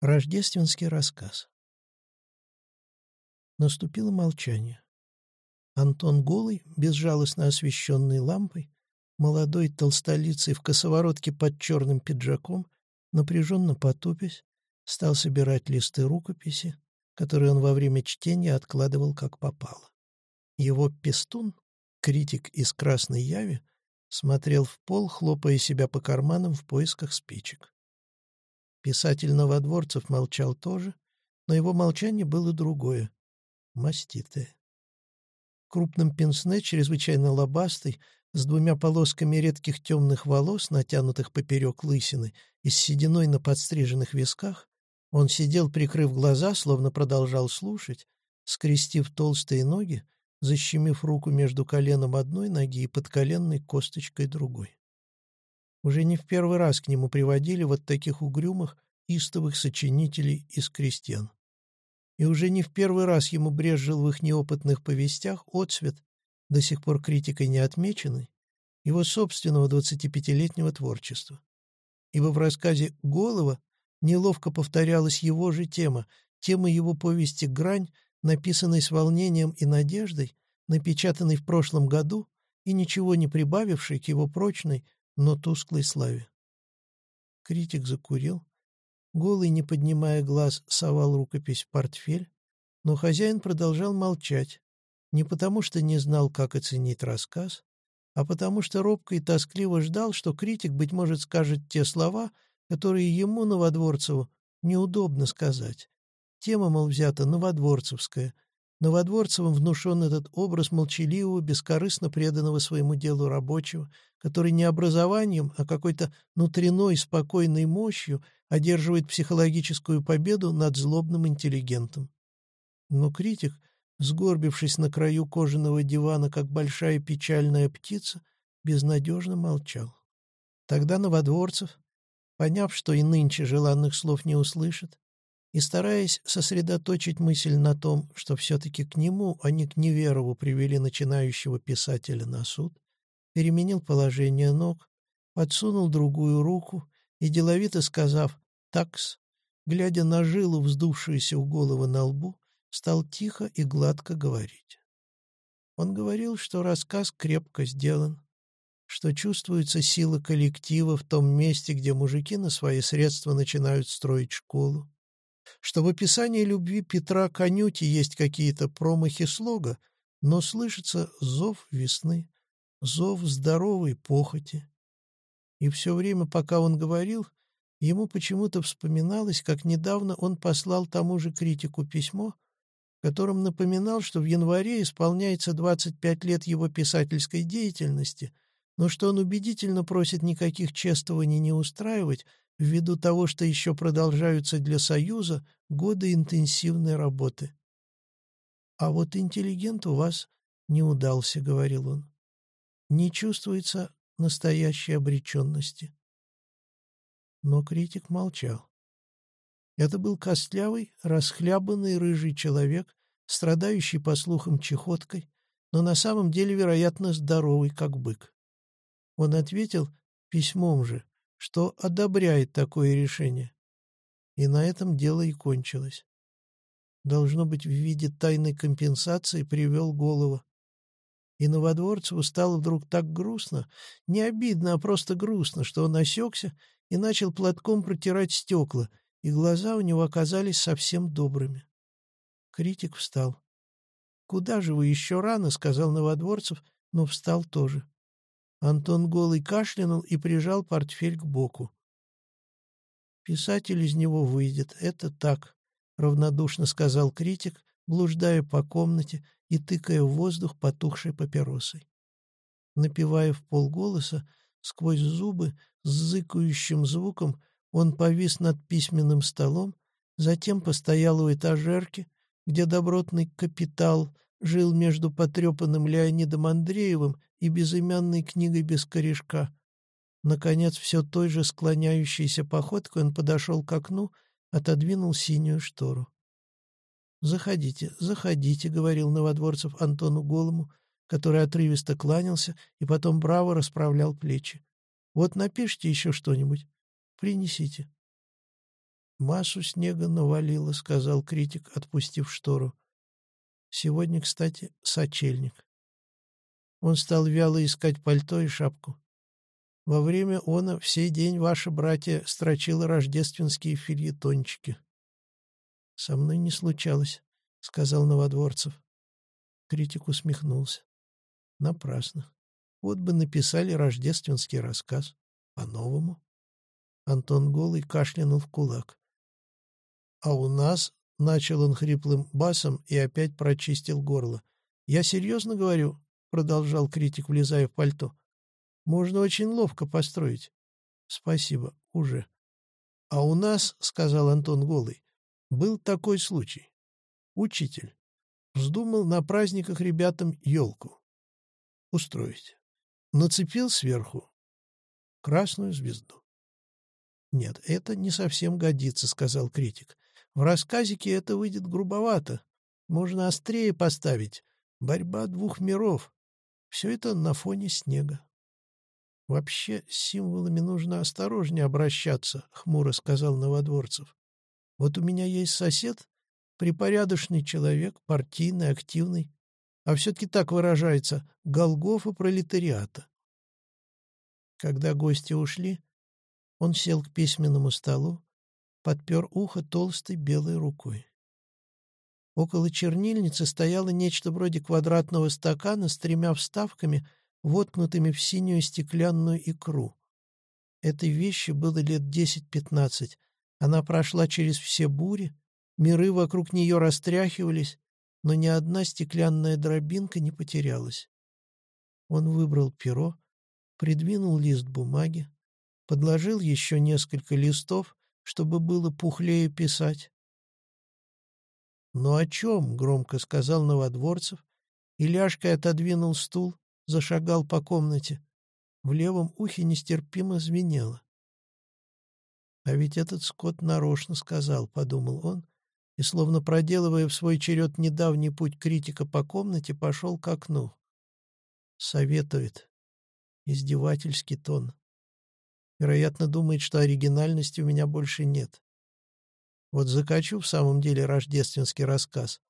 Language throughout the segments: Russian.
Рождественский рассказ. Наступило молчание. Антон Голый, безжалостно освещенный лампой, молодой толстолицый в косоворотке под черным пиджаком, напряженно потупясь, стал собирать листы рукописи, которые он во время чтения откладывал как попало. Его пестун, критик из Красной Яви, смотрел в пол, хлопая себя по карманам в поисках спичек. Писатель Новодворцев молчал тоже, но его молчание было другое — маститое. В крупном пенсне, чрезвычайно лобастый, с двумя полосками редких темных волос, натянутых поперек лысины, и с сединой на подстриженных висках, он сидел, прикрыв глаза, словно продолжал слушать, скрестив толстые ноги, защемив руку между коленом одной ноги и подколенной косточкой другой. Уже не в первый раз к нему приводили вот таких угрюмых, истовых сочинителей из крестьян. И уже не в первый раз ему брезжил в их неопытных повестях отцвет, до сих пор критикой не отмеченный, его собственного 25-летнего творчества. Ибо в рассказе «Голова» неловко повторялась его же тема, тема его повести «Грань», написанной с волнением и надеждой, напечатанной в прошлом году и ничего не прибавившей к его прочной, но тусклой славе. Критик закурил. Голый, не поднимая глаз, совал рукопись в портфель, но хозяин продолжал молчать, не потому что не знал, как оценить рассказ, а потому что робко и тоскливо ждал, что критик, быть может, скажет те слова, которые ему, Новодворцеву, неудобно сказать. Тема, мол, взята новодворцевская — Новодворцевым внушен этот образ молчаливого, бескорыстно преданного своему делу рабочего, который не образованием, а какой-то внутренной спокойной мощью одерживает психологическую победу над злобным интеллигентом. Но критик, сгорбившись на краю кожаного дивана, как большая печальная птица, безнадежно молчал. Тогда Новодворцев, поняв, что и нынче желанных слов не услышит, и, стараясь сосредоточить мысль на том, что все-таки к нему, а не к Неверову привели начинающего писателя на суд, переменил положение ног, подсунул другую руку и, деловито сказав «такс», глядя на жилу, вздувшуюся у головы на лбу, стал тихо и гладко говорить. Он говорил, что рассказ крепко сделан, что чувствуется сила коллектива в том месте, где мужики на свои средства начинают строить школу, что в описании любви Петра к Анюте есть какие-то промахи слога, но слышится зов весны, зов здоровой похоти. И все время, пока он говорил, ему почему-то вспоминалось, как недавно он послал тому же критику письмо, в котором напоминал, что в январе исполняется 25 лет его писательской деятельности, но что он убедительно просит никаких чествований не устраивать, ввиду того, что еще продолжаются для Союза годы интенсивной работы. «А вот интеллигент у вас не удался», — говорил он. «Не чувствуется настоящей обреченности». Но критик молчал. Это был костлявый, расхлябанный рыжий человек, страдающий, по слухам, чехоткой, но на самом деле, вероятно, здоровый, как бык. Он ответил письмом же, что одобряет такое решение. И на этом дело и кончилось. Должно быть, в виде тайной компенсации привел голову. И Новодворцеву стало вдруг так грустно, не обидно, а просто грустно, что он осекся и начал платком протирать стекла, и глаза у него оказались совсем добрыми. Критик встал. «Куда же вы еще рано?» — сказал Новодворцев, но встал тоже. Антон голый кашлянул и прижал портфель к боку. «Писатель из него выйдет, это так», — равнодушно сказал критик, блуждая по комнате и тыкая в воздух потухшей папиросой. Напевая в полголоса, сквозь зубы, с зыкающим звуком, он повис над письменным столом, затем постоял у этажерки, где добротный капитал жил между потрепанным Леонидом Андреевым и безымянной книгой без корешка. Наконец, все той же склоняющейся походкой он подошел к окну, отодвинул синюю штору. «Заходите, заходите», — говорил Новодворцев Антону Голому, который отрывисто кланялся и потом браво расправлял плечи. «Вот напишите еще что-нибудь. Принесите». «Массу снега навалило», — сказал критик, отпустив штору. «Сегодня, кстати, сочельник». Он стал вяло искать пальто и шапку. Во время она всей день ваши братья строчила рождественские фильетончики. — Со мной не случалось, — сказал Новодворцев. Критик усмехнулся. Напрасно. Вот бы написали рождественский рассказ. По-новому. Антон Голый кашлянул в кулак. — А у нас, — начал он хриплым басом и опять прочистил горло. — Я серьезно говорю, — продолжал критик, влезая в пальто. Можно очень ловко построить. Спасибо, уже. А у нас, — сказал Антон Голый, — был такой случай. Учитель вздумал на праздниках ребятам елку устроить. Нацепил сверху красную звезду. «Нет, это не совсем годится», — сказал критик. «В рассказике это выйдет грубовато. Можно острее поставить. Борьба двух миров. Все это на фоне снега». «Вообще с символами нужно осторожнее обращаться», — хмуро сказал Новодворцев. «Вот у меня есть сосед, припорядочный человек, партийный, активный, а все-таки так выражается Голгофа пролетариата». Когда гости ушли, он сел к письменному столу, подпер ухо толстой белой рукой. Около чернильницы стояло нечто вроде квадратного стакана с тремя вставками — воткнутыми в синюю стеклянную икру. Этой вещи было лет десять-пятнадцать. Она прошла через все бури, миры вокруг нее растряхивались, но ни одна стеклянная дробинка не потерялась. Он выбрал перо, придвинул лист бумаги, подложил еще несколько листов, чтобы было пухлее писать. «Ну о чем?» — громко сказал Новодворцев, и ляжкой отодвинул стул, зашагал по комнате. В левом ухе нестерпимо звенело. «А ведь этот скот нарочно сказал», — подумал он, и, словно проделывая в свой черед недавний путь критика по комнате, пошел к окну. Советует. Издевательский тон. Вероятно, думает, что оригинальности у меня больше нет. Вот закачу в самом деле рождественский рассказ.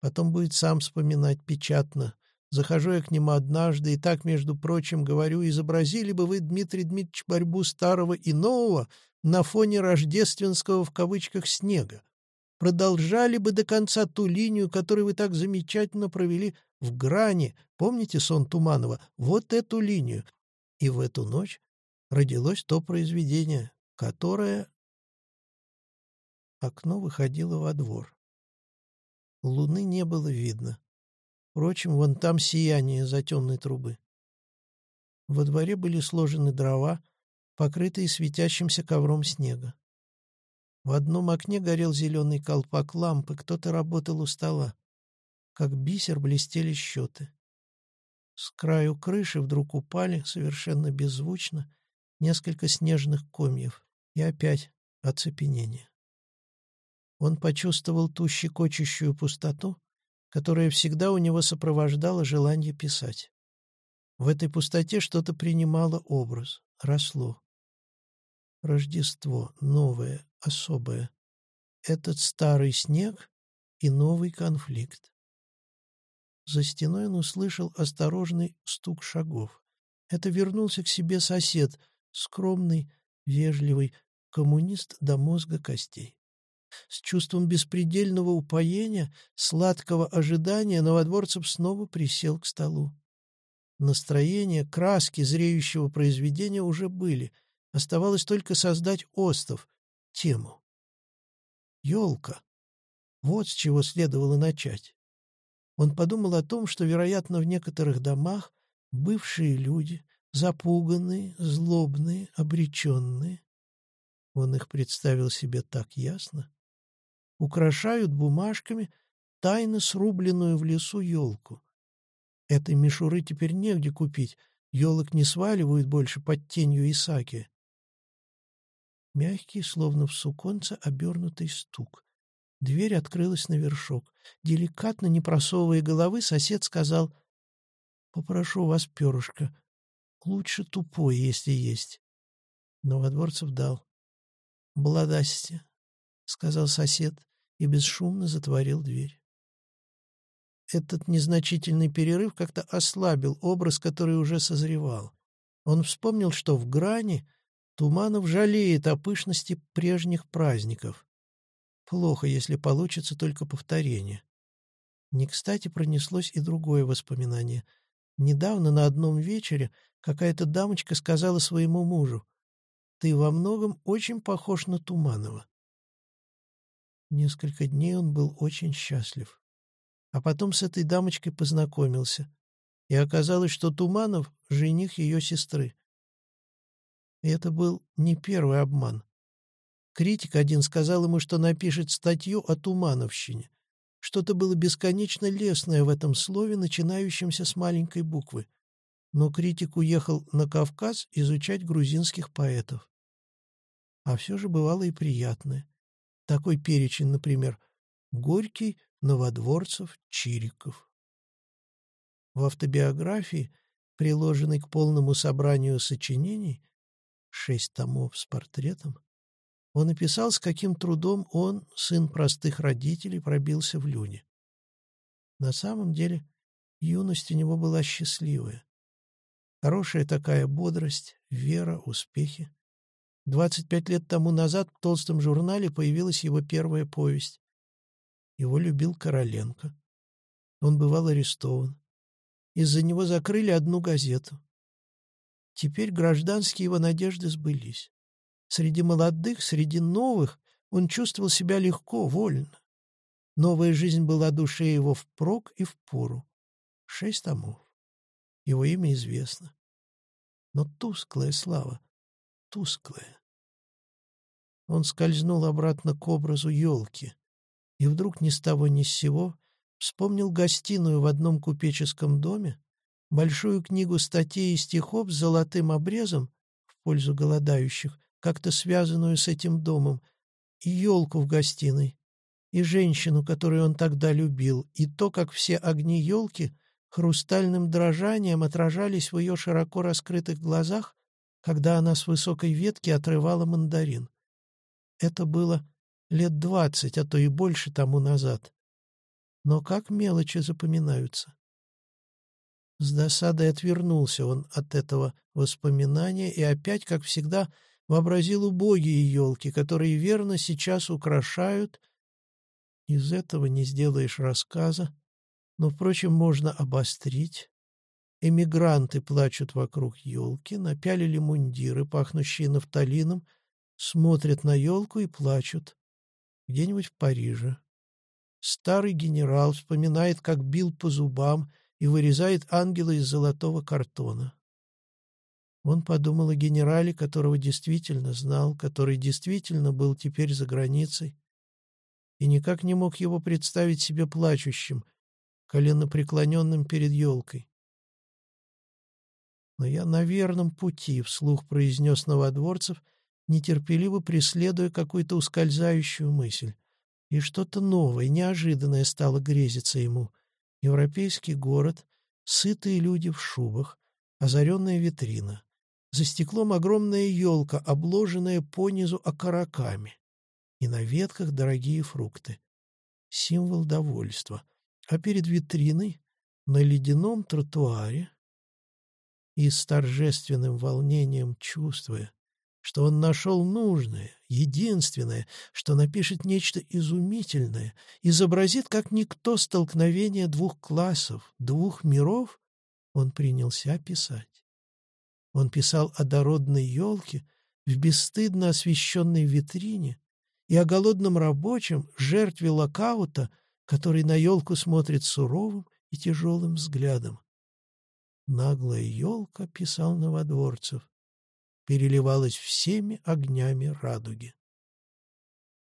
Потом будет сам вспоминать печатно, Захожу я к нему однажды, и так, между прочим, говорю, изобразили бы вы, Дмитрий Дмитриевич, борьбу старого и нового на фоне рождественского в кавычках снега. Продолжали бы до конца ту линию, которую вы так замечательно провели в грани. Помните сон Туманова? Вот эту линию. И в эту ночь родилось то произведение, которое... Окно выходило во двор. Луны не было видно. Впрочем, вон там сияние за темной трубы. Во дворе были сложены дрова, покрытые светящимся ковром снега. В одном окне горел зеленый колпак лампы, кто-то работал у стола. Как бисер блестели счеты. С краю крыши вдруг упали, совершенно беззвучно, несколько снежных комьев. И опять оцепенение. Он почувствовал ту щекочущую пустоту, которое всегда у него сопровождало желание писать. В этой пустоте что-то принимало образ, росло. Рождество, новое, особое. Этот старый снег и новый конфликт. За стеной он услышал осторожный стук шагов. Это вернулся к себе сосед, скромный, вежливый, коммунист до мозга костей. С чувством беспредельного упоения, сладкого ожидания Новодворцев снова присел к столу. Настроение, краски зреющего произведения уже были. Оставалось только создать остов, тему. Елка. Вот с чего следовало начать. Он подумал о том, что, вероятно, в некоторых домах бывшие люди, запуганные, злобные, обреченные, он их представил себе так ясно, украшают бумажками тайно срубленную в лесу елку. Этой мишуры теперь негде купить, елок не сваливают больше под тенью Исаки. Мягкий, словно в суконце, обернутый стук. Дверь открылась на вершок. Деликатно, не просовывая головы, сосед сказал, «Попрошу вас, перышко, лучше тупой, если есть». Новодворцев дал. «Бладасти, сказал сосед и бесшумно затворил дверь. Этот незначительный перерыв как-то ослабил образ, который уже созревал. Он вспомнил, что в грани Туманов жалеет о пышности прежних праздников. Плохо, если получится только повторение. Не кстати пронеслось и другое воспоминание. Недавно на одном вечере какая-то дамочка сказала своему мужу, «Ты во многом очень похож на Туманова». Несколько дней он был очень счастлив. А потом с этой дамочкой познакомился. И оказалось, что Туманов — жених ее сестры. И это был не первый обман. Критик один сказал ему, что напишет статью о Тумановщине. Что-то было бесконечно лесное в этом слове, начинающемся с маленькой буквы. Но критик уехал на Кавказ изучать грузинских поэтов. А все же бывало и приятное. Такой перечень, например, Горький, Новодворцев, Чириков. В автобиографии, приложенной к полному собранию сочинений, шесть томов с портретом, он описал, с каким трудом он, сын простых родителей, пробился в люне. На самом деле, юность у него была счастливая. Хорошая такая бодрость, вера, успехи. Двадцать пять лет тому назад в толстом журнале появилась его первая повесть. Его любил Короленко. Он бывал арестован. Из-за него закрыли одну газету. Теперь гражданские его надежды сбылись. Среди молодых, среди новых он чувствовал себя легко, вольно. Новая жизнь была душе его впрок и впору. Шесть томов. Его имя известно. Но тусклая слава, тусклая. Он скользнул обратно к образу елки и вдруг ни с того ни с сего вспомнил гостиную в одном купеческом доме, большую книгу статей и стихов с золотым обрезом в пользу голодающих, как-то связанную с этим домом, и елку в гостиной, и женщину, которую он тогда любил, и то, как все огни елки хрустальным дрожанием отражались в ее широко раскрытых глазах, когда она с высокой ветки отрывала мандарин. Это было лет двадцать, а то и больше тому назад. Но как мелочи запоминаются. С досадой отвернулся он от этого воспоминания и опять, как всегда, вообразил убогие елки, которые верно сейчас украшают. Из этого не сделаешь рассказа, но, впрочем, можно обострить. Эмигранты плачут вокруг елки, напялили мундиры, пахнущие нафталином, смотрят на елку и плачут. Где-нибудь в Париже. Старый генерал вспоминает, как бил по зубам и вырезает ангела из золотого картона. Он подумал о генерале, которого действительно знал, который действительно был теперь за границей, и никак не мог его представить себе плачущим, коленопреклоненным перед елкой. «Но я на верном пути», — вслух произнес Новодворцев, нетерпеливо преследуя какую-то ускользающую мысль. И что-то новое, неожиданное стало грезиться ему. Европейский город, сытые люди в шубах, озаренная витрина. За стеклом огромная елка, обложенная понизу окороками. И на ветках дорогие фрукты. Символ довольства. А перед витриной, на ледяном тротуаре, и с торжественным волнением чувствуя, что он нашел нужное, единственное, что напишет нечто изумительное, изобразит как никто столкновение двух классов, двух миров, он принялся писать. Он писал о дородной елке в бесстыдно освещенной витрине и о голодном рабочем, жертве локаута, который на елку смотрит суровым и тяжелым взглядом. Наглая елка, писал Новодворцев, переливалась всеми огнями радуги.